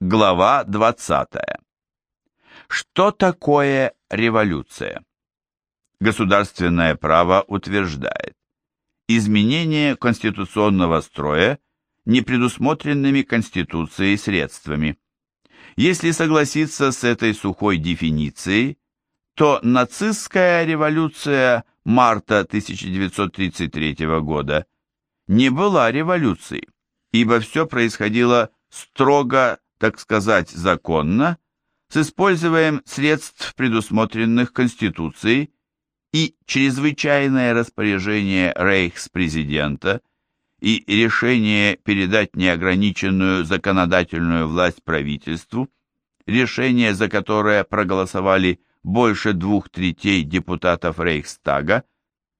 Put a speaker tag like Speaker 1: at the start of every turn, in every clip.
Speaker 1: Глава 20. Что такое революция? Государственное право утверждает изменение конституционного строя непредусмотренными Конституцией средствами. Если согласиться с этой сухой дефиницией, то нацистская революция марта 1933 года не была революцией, ибо все происходило строго, так сказать, законно, с использованием средств, предусмотренных Конституцией, и чрезвычайное распоряжение рейхспрезидента и решение передать неограниченную законодательную власть правительству, решение, за которое проголосовали больше двух третей депутатов Рейхстага,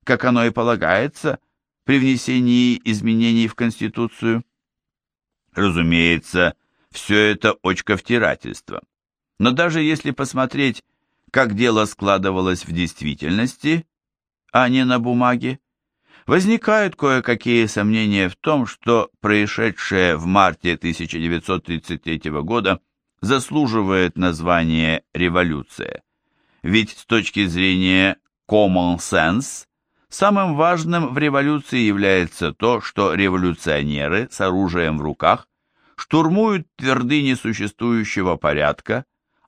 Speaker 1: как оно и полагается при внесении изменений в Конституцию. Разумеется, все это очковтирательство. Но даже если посмотреть, как дело складывалось в действительности, а не на бумаге, возникают кое-какие сомнения в том, что происшедшее в марте 1933 года заслуживает названия «революция». Ведь с точки зрения common sense, самым важным в революции является то, что революционеры с оружием в руках штурмуют твердыни существующего порядка,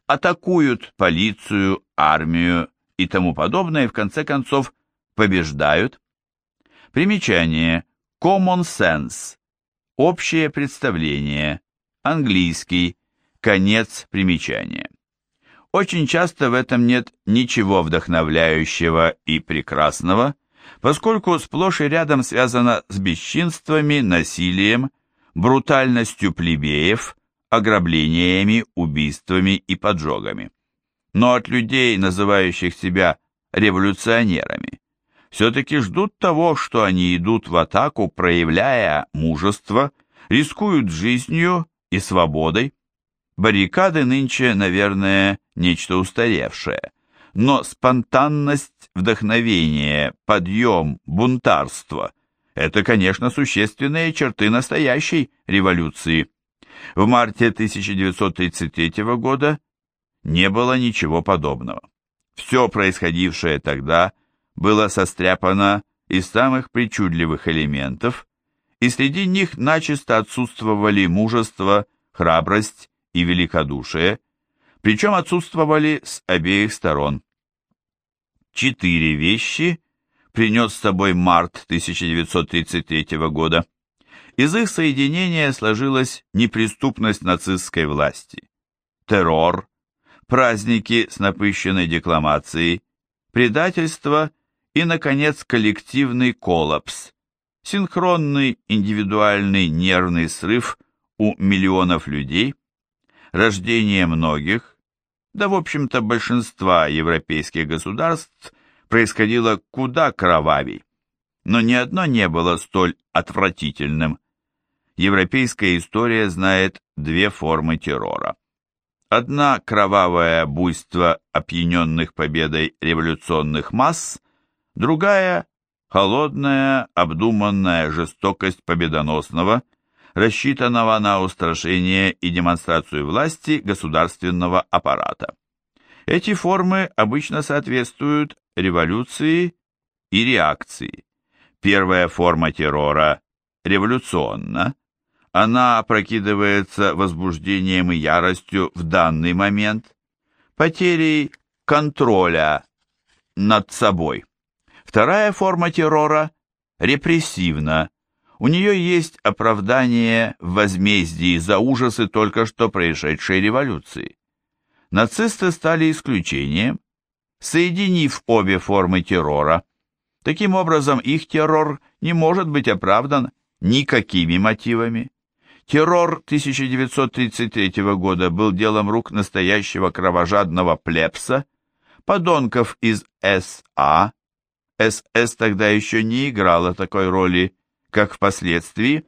Speaker 1: атакуют полицию, армию и тому подобное, и в конце концов побеждают. Примечание. Common sense. Общее представление. Английский. Конец примечания. Очень часто в этом нет ничего вдохновляющего и прекрасного, поскольку сплошь и рядом связано с бесчинствами, насилием, брутальностью плебеев, ограблениями, убийствами и поджогами. Но от людей, называющих себя революционерами, все-таки ждут того, что они идут в атаку, проявляя мужество, рискуют жизнью и свободой. Баррикады нынче, наверное, нечто устаревшее, но спонтанность, вдохновение, подъем, бунтарство – это, конечно, существенные черты настоящей революции. В марте 1933 года не было ничего подобного. Все происходившее тогда было состряпано из самых причудливых элементов, и среди них начисто отсутствовали мужество, храбрость и великодушие, причем отсутствовали с обеих сторон. Четыре вещи принес с собой март 1933 года. Из их соединения сложилась неприступность нацистской власти, террор, праздники с напыщенной декламацией, предательство и, наконец, коллективный коллапс, синхронный индивидуальный нервный срыв у миллионов людей, рождение многих, да в общем-то большинства европейских государств происходило куда кровавей, но ни одно не было столь отвратительным. Европейская история знает две формы террора. Одна – кровавое буйство опьяненных победой революционных масс, другая – холодная, обдуманная жестокость победоносного – рассчитанного на устрашение и демонстрацию власти государственного аппарата. Эти формы обычно соответствуют революции и реакции. Первая форма террора революционна, она опрокидывается возбуждением и яростью в данный момент, потерей контроля над собой. Вторая форма террора репрессивна, у нее есть оправдание в возмездии за ужасы только что происшедшей революции. Нацисты стали исключением, соединив обе формы террора. Таким образом, их террор не может быть оправдан никакими мотивами. Террор 1933 года был делом рук настоящего кровожадного плебса, подонков из СА. СС тогда еще не играла такой роли, как впоследствии,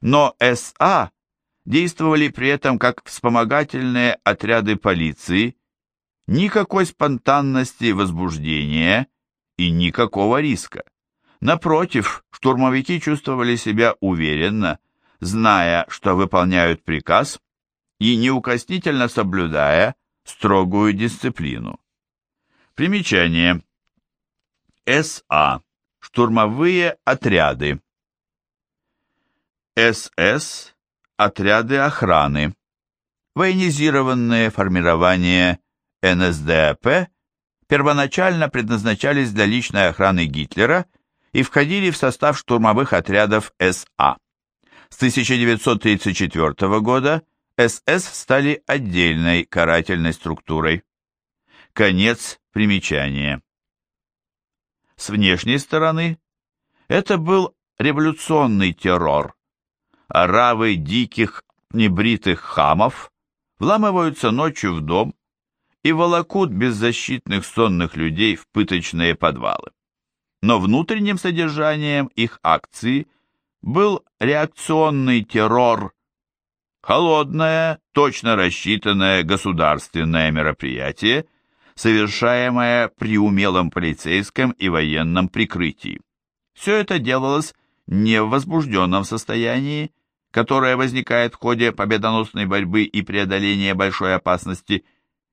Speaker 1: но СА действовали при этом как вспомогательные отряды полиции, никакой спонтанности возбуждения и никакого риска. Напротив, штурмовики чувствовали себя уверенно, зная, что выполняют приказ, и неукоснительно соблюдая строгую дисциплину. Примечание. СА. Штурмовые отряды. СС. Отряды охраны. Военизированные формирования НСДАП первоначально предназначались для личной охраны Гитлера и входили в состав штурмовых отрядов СА. С 1934 года СС стали отдельной карательной структурой. Конец примечания. С внешней стороны это был революционный террор. Аравы диких небритых хамов вламываются ночью в дом и волокут беззащитных сонных людей в пыточные подвалы. Но внутренним содержанием их акции был реакционный террор, холодное, точно рассчитанное государственное мероприятие, совершаемое при умелом полицейском и военном прикрытии. Все это делалось не в возбужденном состоянии, которое возникает в ходе победоносной борьбы и преодоления большой опасности –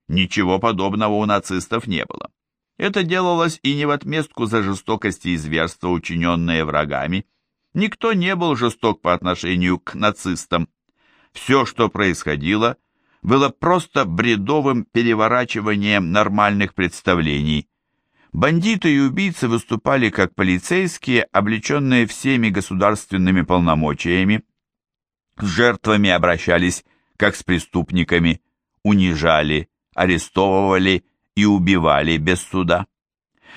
Speaker 1: Ничего подобного у нацистов не было. Это делалось и не в отместку за жестокости и зверства, учиненные врагами. Никто не был жесток по отношению к нацистам. Все, что происходило, было просто бредовым переворачиванием нормальных представлений. Бандиты и убийцы выступали как полицейские, облеченные всеми государственными полномочиями. С жертвами обращались как с преступниками, унижали, арестовывали и убивали без суда.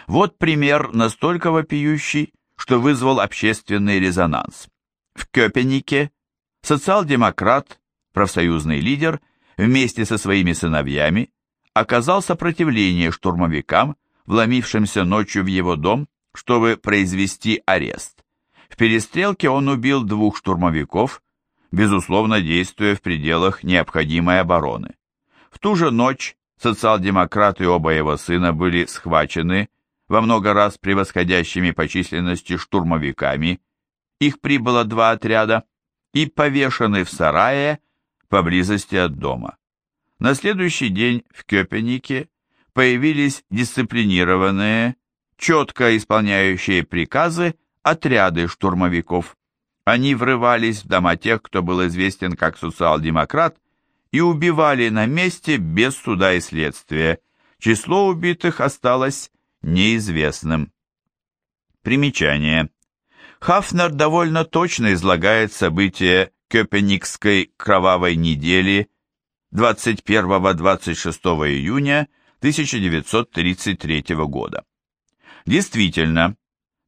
Speaker 1: Вот пример настолько вопиющий, что вызвал общественный резонанс. В Кёпенике социал-демократ, профсоюзный лидер, вместе со своими сыновьями оказал сопротивление штурмовикам, вломившимся ночью в его дом, чтобы произвести арест. В перестрелке он убил двух штурмовиков, безусловно действуя в пределах необходимой обороны. В ту же ночь социал-демократ и оба его сына были схвачены во много раз превосходящими по численности штурмовиками, их прибыло два отряда, и повешены в сарае поблизости от дома. На следующий день в Кёпенике появились дисциплинированные, четко исполняющие приказы отряды штурмовиков. Они врывались в дома тех, кто был известен как социал-демократ, и убивали на месте без суда и следствия. Число убитых осталось неизвестным. Примечание. Хафнер довольно точно излагает события Кёпеникской кровавой недели 21-26 июня 1933 года. Действительно,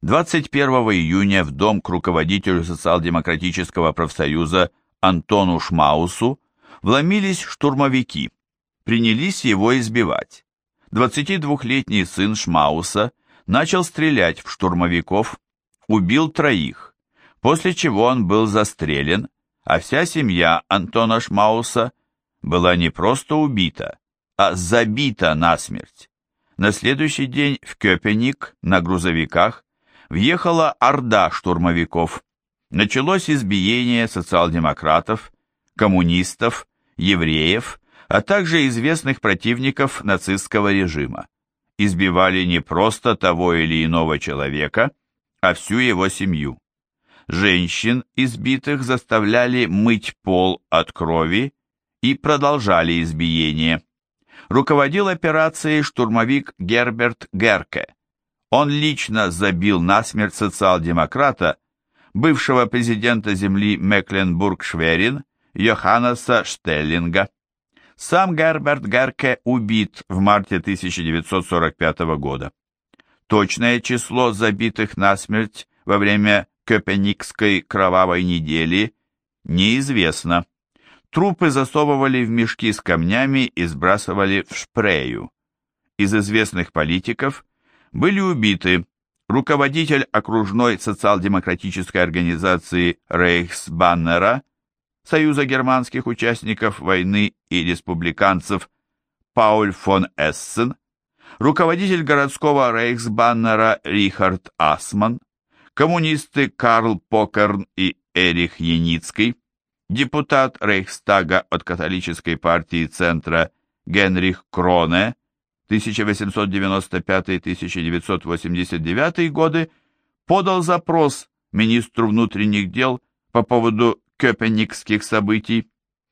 Speaker 1: 21 июня в дом к руководителю социал-демократического профсоюза Антону Шмаусу вломились штурмовики, принялись его избивать. 22-летний сын Шмауса начал стрелять в штурмовиков, убил троих, после чего он был застрелен, а вся семья Антона Шмауса была не просто убита, а забита насмерть. На следующий день в Кёпеник на грузовиках въехала орда штурмовиков. Началось избиение социал-демократов, коммунистов евреев, а также известных противников нацистского режима. Избивали не просто того или иного человека, а всю его семью. Женщин, избитых, заставляли мыть пол от крови и продолжали избиение. Руководил операцией штурмовик Герберт Герке. Он лично забил насмерть социал-демократа, бывшего президента земли Мекленбург-Шверин, Йоханнеса Штеллинга. Сам Герберт Герке убит в марте 1945 года. Точное число забитых насмерть во время Копеникской кровавой недели неизвестно. Трупы засовывали в мешки с камнями и сбрасывали в шпрею. Из известных политиков были убиты руководитель окружной социал-демократической организации Рейхсбаннера Союза германских участников войны и республиканцев Пауль фон Эссен, руководитель городского рейхсбаннера Рихард Асман, коммунисты Карл Покерн и Эрих Яницкий, депутат Рейхстага от католической партии Центра Генрих Кроне 1895-1989 годы подал запрос министру внутренних дел по поводу кёпеникских событий.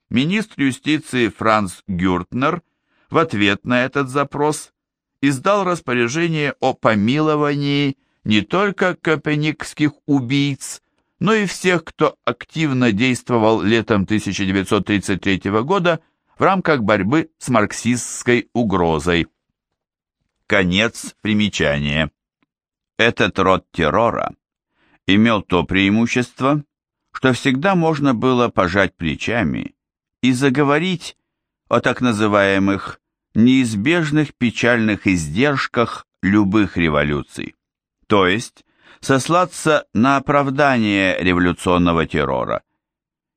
Speaker 1: Министр юстиции Франц Гюртнер в ответ на этот запрос издал распоряжение о помиловании не только копеникских убийц, но и всех, кто активно действовал летом 1933 года в рамках борьбы с марксистской угрозой. Конец примечания. Этот род террора имел то преимущество, что всегда можно было пожать плечами и заговорить о так называемых неизбежных печальных издержках любых революций, то есть сослаться на оправдание революционного террора.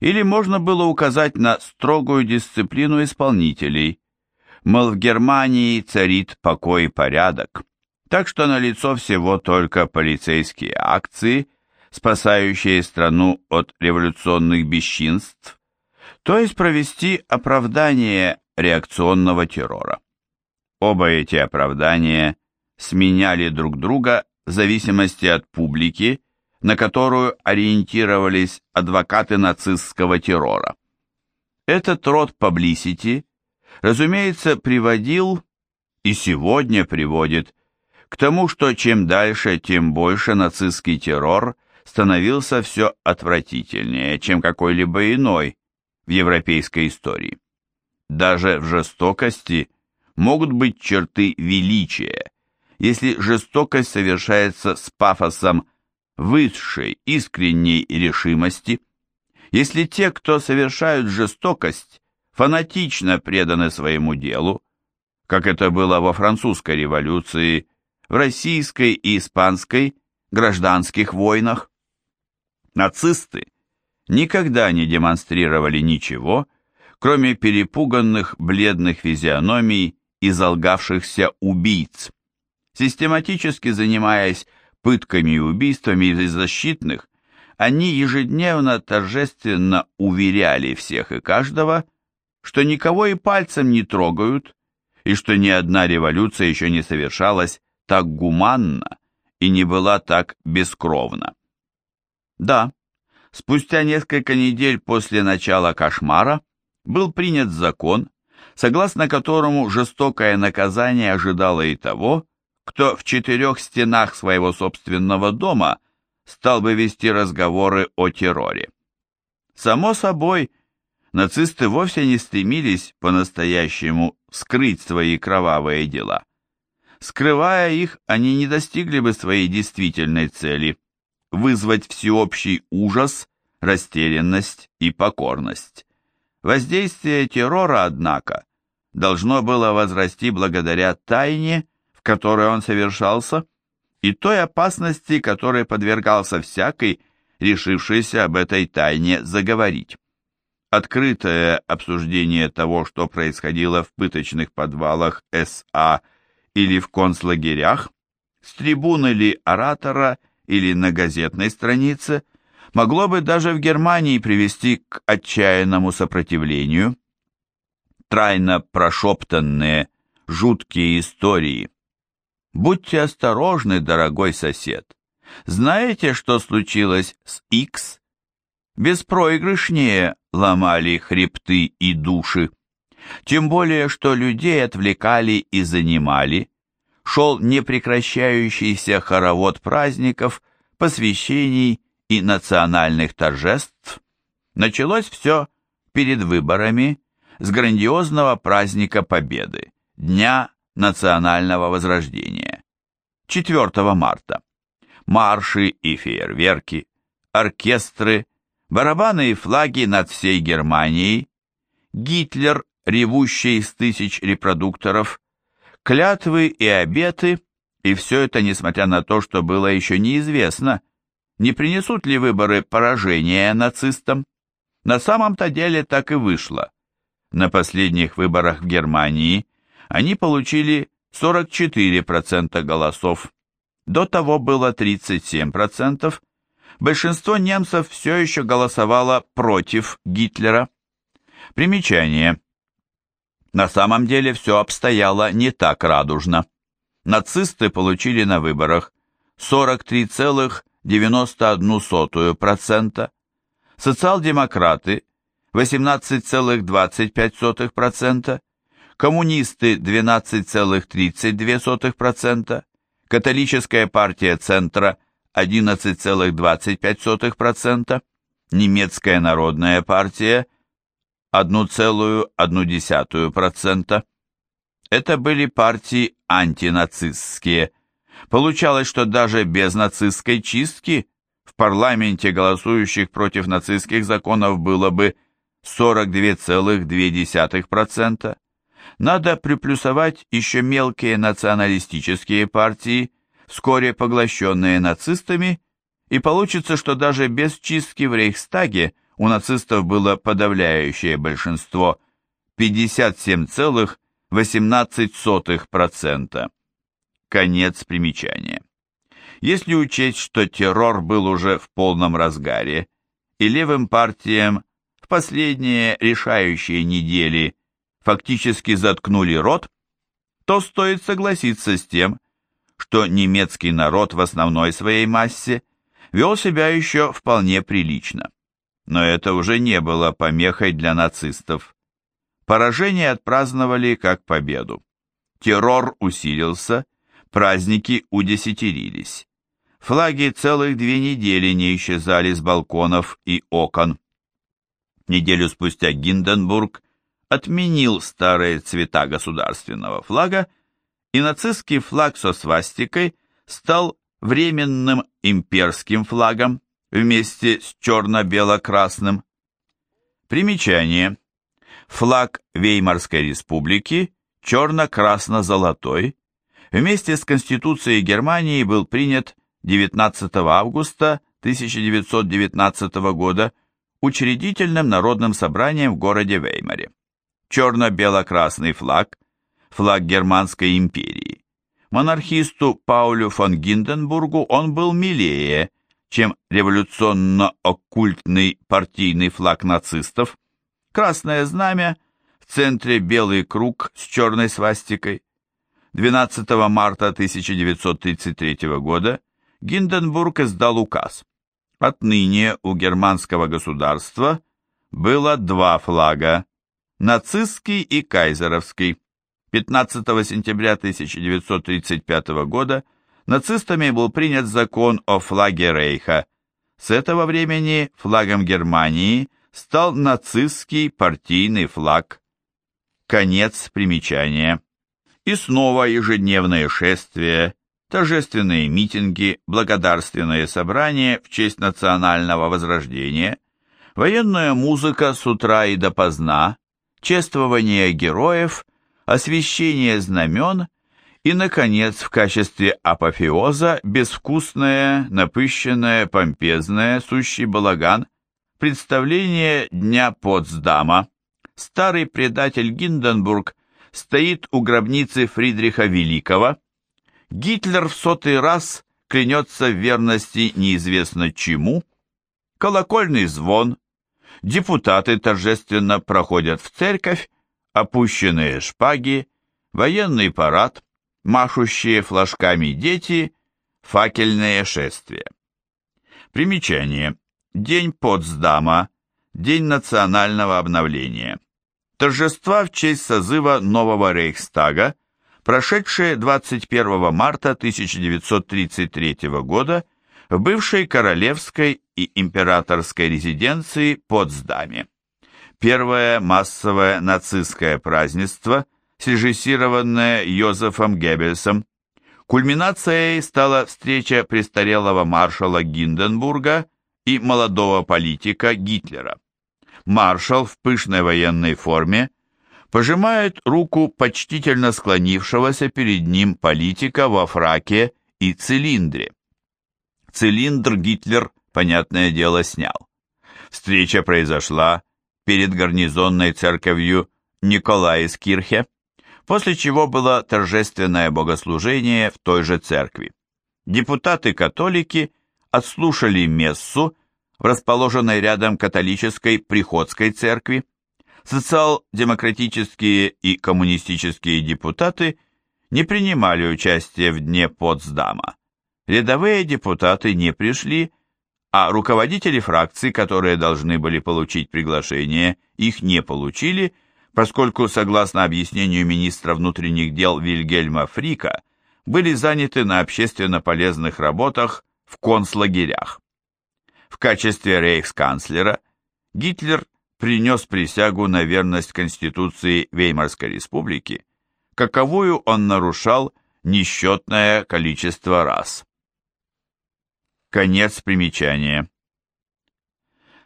Speaker 1: Или можно было указать на строгую дисциплину исполнителей, мол, в Германии царит покой и порядок, так что налицо всего только полицейские акции, спасающие страну от революционных бесчинств, то есть провести оправдание реакционного террора. Оба эти оправдания сменяли друг друга в зависимости от публики, на которую ориентировались адвокаты нацистского террора. Этот род publicity, разумеется, приводил и сегодня приводит к тому, что чем дальше, тем больше нацистский террор становился все отвратительнее, чем какой-либо иной в европейской истории. Даже в жестокости могут быть черты величия, если жестокость совершается с пафосом высшей, искренней решимости, если те, кто совершают жестокость, фанатично преданы своему делу, как это было во французской революции, в российской и испанской гражданских войнах. Нацисты никогда не демонстрировали ничего, кроме перепуганных бледных физиономий и залгавшихся убийц. Систематически занимаясь пытками и убийствами беззащитных, они ежедневно торжественно уверяли всех и каждого, что никого и пальцем не трогают, и что ни одна революция еще не совершалась так гуманно и не была так бескровна. Да, спустя несколько недель после начала кошмара был принят закон, согласно которому жестокое наказание ожидало и того, кто в четырех стенах своего собственного дома стал бы вести разговоры о терроре. Само собой, нацисты вовсе не стремились по-настоящему скрыть свои кровавые дела. Скрывая их, они не достигли бы своей действительной цели – вызвать всеобщий ужас, растерянность и покорность. Воздействие террора, однако, должно было возрасти благодаря тайне, в которой он совершался, и той опасности, которой подвергался всякий, решившийся об этой тайне заговорить. Открытое обсуждение того, что происходило в пыточных подвалах СА или в концлагерях, с трибуны ли оратора или на газетной странице – могло бы даже в Германии привести к отчаянному сопротивлению. Трайно прошептанные жуткие истории. Будьте осторожны, дорогой сосед. Знаете, что случилось с X? Беспроигрышнее ломали хребты и души. Тем более, что людей отвлекали и занимали. Шел непрекращающийся хоровод праздников, посвящений и национальных торжеств, началось все перед выборами с грандиозного праздника Победы, Дня национального возрождения, 4 марта. Марши и фейерверки, оркестры, барабаны и флаги над всей Германией, Гитлер, ревущий из тысяч репродукторов, клятвы и обеты, и все это несмотря на то, что было еще неизвестно – не принесут ли выборы поражения нацистам? На самом-то деле так и вышло. На последних выборах в Германии они получили 44% голосов. До того было 37%, большинство немцев все еще голосовало против Гитлера. Примечание. На самом деле все обстояло не так радужно. Нацисты получили на выборах 43,91%, социал-демократы 18,25%, коммунисты 12,32%, католическая партия Центра 11,25%, немецкая народная партия 1,1%. Это были партии антинацистские. Получалось, что даже без нацистской чистки в парламенте голосующих против нацистских законов было бы 42,2%. Надо приплюсовать еще мелкие националистические партии, вскоре поглощенные нацистами, и получится, что даже без чистки в Рейхстаге у нацистов было подавляющее большинство 57,18%. Конец примечания. Если учесть, что террор был уже в полном разгаре, и левым партиям в последние решающие недели фактически заткнули рот, то стоит согласиться с тем, что немецкий народ в основной своей массе вел себя еще вполне прилично. Но это уже не было помехой для нацистов. Поражение отпраздновали как победу. Террор усилился, праздники удесятерились. Флаги целых две недели не исчезали с балконов и окон. Неделю спустя Гинденбург отменил старые цвета государственного флага, и нацистский флаг со свастикой стал временным имперским флагом вместе с черно-бело-красным. Примечание. Флаг Веймарской республики черно-красно-золотой вместе с Конституцией Германии был принят 19 августа 1919 года учредительным народным собранием в городе Веймаре. Черно-бело-красный флаг, флаг Германской империи. Монархисту Паулю фон Гинденбургу он был милее, чем революционно-оккультный партийный флаг нацистов, красное знамя, в центре белый круг с черной свастикой. 12 марта 1933 года Гинденбург издал указ. Отныне у германского государства было два флага – нацистский и кайзеровский. 15 сентября 1935 года нацистами был принят закон о флаге Рейха. С этого времени флагом Германии стал нацистский партийный флаг. Конец примечания. И снова ежедневное шествие торжественные митинги, благодарственные собрания в честь национального возрождения, военная музыка с утра и допоздна, чествование героев, освещение знамен и, наконец, в качестве апофеоза безвкусное, напыщенное, помпезное, сущий балаган, представление Дня Потсдама. Старый предатель Гинденбург стоит у гробницы Фридриха Великого, Гитлер в сотый раз клянется в верности неизвестно чему, колокольный звон, депутаты торжественно проходят в церковь, опущенные шпаги, военный парад, машущие флажками дети, факельное шествие. Примечание. День Потсдама, День национального обновления. Торжества в честь созыва нового Рейхстага прошедшее 21 марта 1933 года в бывшей королевской и императорской резиденции Потсдаме. Первое массовое нацистское празднество, срежиссированное Йозефом Геббельсом. Кульминацией стала встреча престарелого маршала Гинденбурга и молодого политика Гитлера. Маршал в пышной военной форме пожимает руку почтительно склонившегося перед ним политика во фраке и цилиндре. Цилиндр Гитлер, понятное дело, снял. Встреча произошла перед гарнизонной церковью Николаискирхе, после чего было торжественное богослужение в той же церкви. Депутаты-католики отслушали мессу в расположенной рядом католической приходской церкви. Социал-демократические и коммунистические депутаты не принимали участие в дне Потсдама. Рядовые депутаты не пришли, а руководители фракций, которые должны были получить приглашение, их не получили, поскольку, согласно объяснению министра внутренних дел Вильгельма Фрика, были заняты на общественно полезных работах в концлагерях. В качестве рейхсканцлера Гитлер принес присягу на верность Конституции Веймарской республики, каковую он нарушал несчетное количество раз. Конец примечания.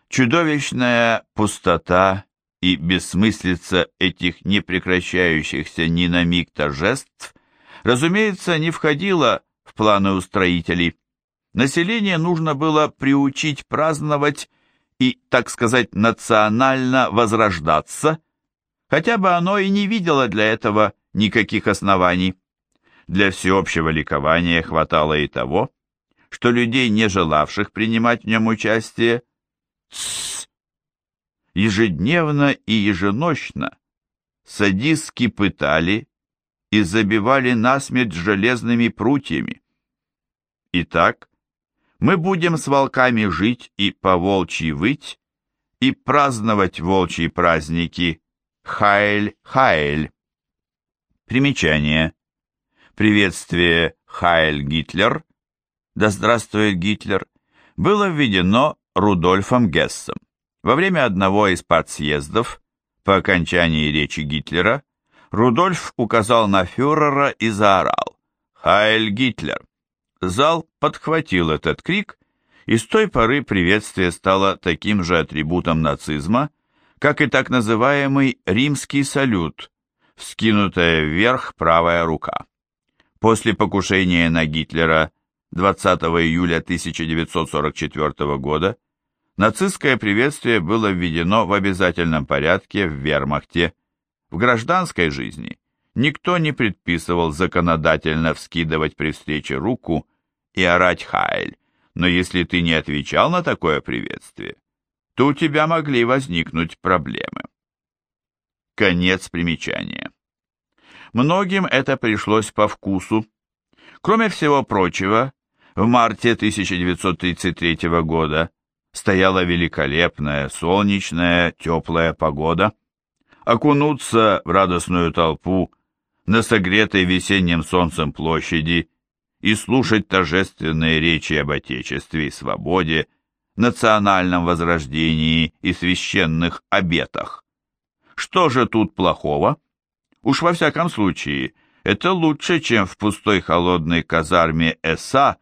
Speaker 1: Чудовищная пустота и бессмыслица этих непрекращающихся ни на миг торжеств, разумеется, не входила в планы устроителей. Население нужно было приучить праздновать и, так сказать, национально возрождаться, хотя бы оно и не видело для этого никаких оснований. Для всеобщего ликования хватало и того, что людей, не желавших принимать в нем участие, тссс, ежедневно и еженочно садистски пытали и забивали насмерть железными прутьями. Итак, мы будем с волками жить и по волчьи выть, и праздновать волчьи праздники Хайль, Хайль. Примечание. Приветствие Хайль Гитлер да здравствует Гитлер, было введено Рудольфом Гессом. Во время одного из партсъездов, по окончании речи Гитлера, Рудольф указал на фюрера и заорал «Хайль Гитлер!». Зал подхватил этот крик, и с той поры приветствие стало таким же атрибутом нацизма, как и так называемый римский салют, вскинутая вверх правая рука. После покушения на Гитлера 20 июля 1944 года нацистское приветствие было введено в обязательном порядке в вермахте. В гражданской жизни никто не предписывал законодательно вскидывать при встрече руку и орать «Хайль», но если ты не отвечал на такое приветствие, то у тебя могли возникнуть проблемы. Конец примечания. Многим это пришлось по вкусу. Кроме всего прочего, в марте 1933 года стояла великолепная, солнечная, теплая погода. Окунуться в радостную толпу на согретой весенним солнцем площади и слушать торжественные речи об Отечестве и свободе, национальном возрождении и священных обетах. Что же тут плохого? Уж во всяком случае, это лучше, чем в пустой холодной казарме ЭСА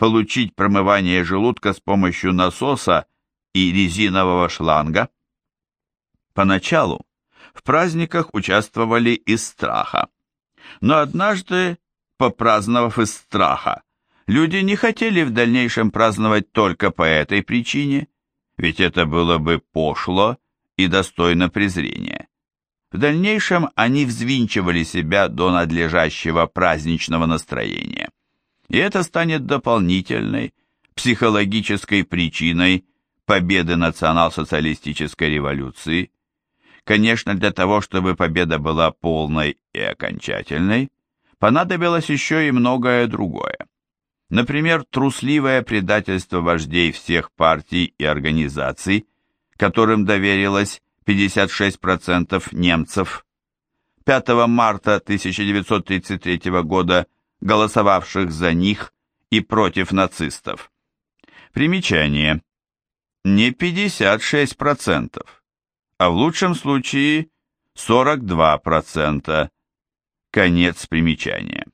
Speaker 1: получить промывание желудка с помощью насоса и резинового шланга. Поначалу в праздниках участвовали из страха. Но однажды, попраздновав из страха, люди не хотели в дальнейшем праздновать только по этой причине, ведь это было бы пошло и достойно презрения. В дальнейшем они взвинчивали себя до надлежащего праздничного настроения и это станет дополнительной психологической причиной победы национал-социалистической революции. Конечно, для того, чтобы победа была полной и окончательной, понадобилось еще и многое другое. Например, трусливое предательство вождей всех партий и организаций, которым доверилось 56% немцев. 5 марта 1933 года голосовавших за них и против нацистов. Примечание. Не 56%, а в лучшем случае 42%. Конец примечания.